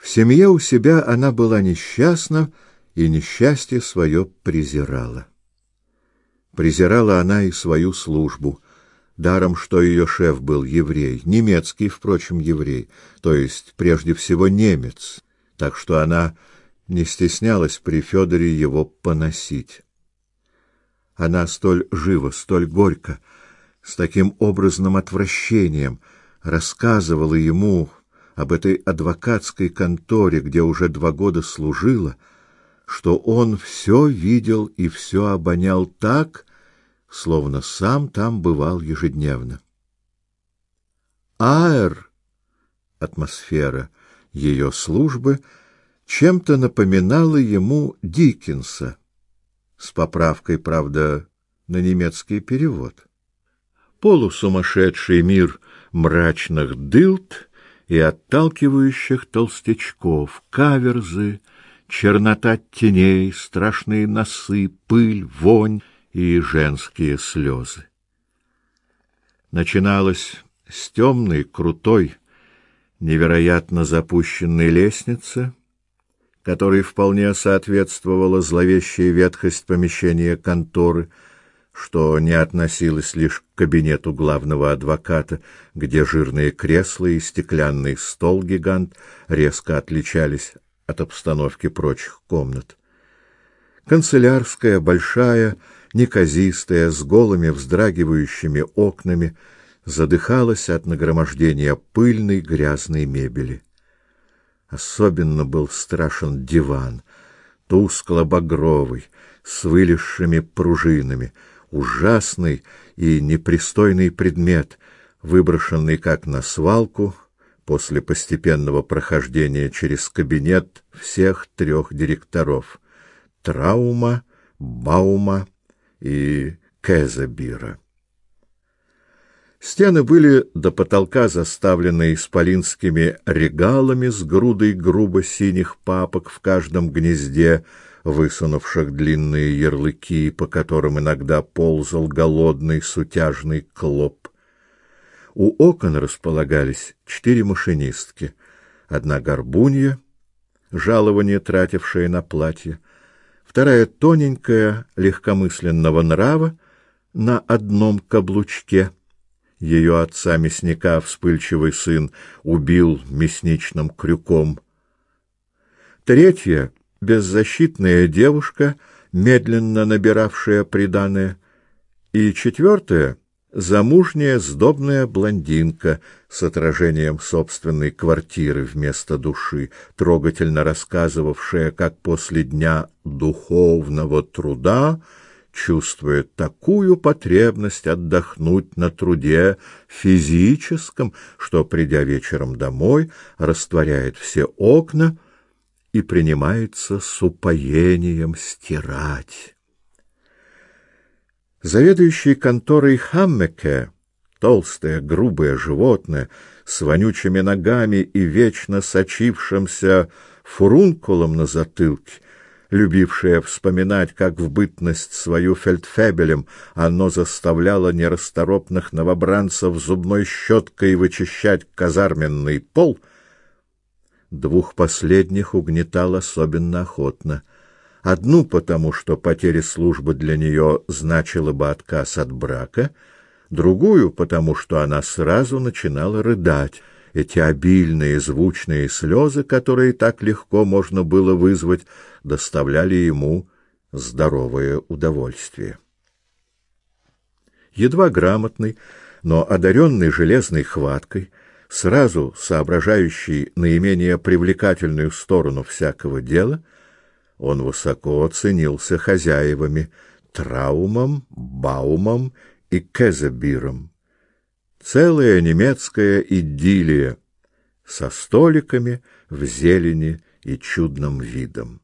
В семье у себя она была несчастна и несчастье свое презирала. Презирала она и свою службу, даром что ее шеф был еврей, немецкий, впрочем, еврей, то есть прежде всего немец, так что она не стеснялась при Федоре его поносить. Она столь живо, столь горько, с таким образным отвращением рассказывала ему об этой адвокатской конторе, где уже два года служила, что он все видел и все обонял так, словно сам там бывал ежедневно. Аэр, атмосфера ее службы, чем-то напоминала ему Диккенса, с поправкой, правда, на немецкий перевод. Полусумасшедший мир мрачных дылд и отталкивающих толстячков, каверзы, чернота теней, страшные носы, пыль, вонь и женские слезы. Начиналось с темной, крутой, невероятно запущенной лестницы, которой вполне соответствовала зловещая ветхость помещения конторы — что не относилось лишь к кабинету главного адвоката, где жирные кресла и стеклянный стол-гигант резко отличались от обстановки прочих комнат. Канцелярская, большая, неказистая, с голыми вздрагивающими окнами, задыхалась от нагромождения пыльной грязной мебели. Особенно был страшен диван, тускло-багровый, с вылезшими пружинами — ужасный и непристойный предмет, выброшенный как на свалку после постепенного прохождения через кабинет всех трех директоров — Траума, Баума и Кезебира. Стены были до потолка заставлены исполинскими регалами с грудой грубо синих папок в каждом гнезде, высунувших длинные ярлыки, по которым иногда ползал голодный сутяжный клоп. У окон располагались четыре машинистки, одна горбунья, жалование тратившая на платье, вторая тоненькая, легкомысленного нрава, на одном каблучке. Ее отца мясника вспыльчивый сын убил мясничным крюком. Третья беззащитная девушка, медленно набиравшая приданое, и четвертая — замужняя сдобная блондинка с отражением собственной квартиры вместо души, трогательно рассказывавшая, как после дня духовного труда чувствует такую потребность отдохнуть на труде физическом, что, придя вечером домой, растворяет все окна — и принимается с упоением стирать. Заведующий конторой Хаммеке, толстое, грубое животное с вонючими ногами и вечно сочившимся фурункулом на затылке, любившая вспоминать, как в бытность свою фельдфебелем оно заставляло нерасторопных новобранцев зубной щеткой вычищать казарменный пол — Двух последних угнетал особенно охотно. Одну потому, что потеря службы для нее значила бы отказ от брака, другую потому, что она сразу начинала рыдать. Эти обильные звучные слезы, которые так легко можно было вызвать, доставляли ему здоровое удовольствие. Едва грамотный, но одаренный железной хваткой, сразу соображающий наименее привлекательную сторону всякого дела, он высоко оценился хозяевами Траумом, Баумом и Кезебиром. Целая немецкая идиллия со столиками в зелени и чудным видом.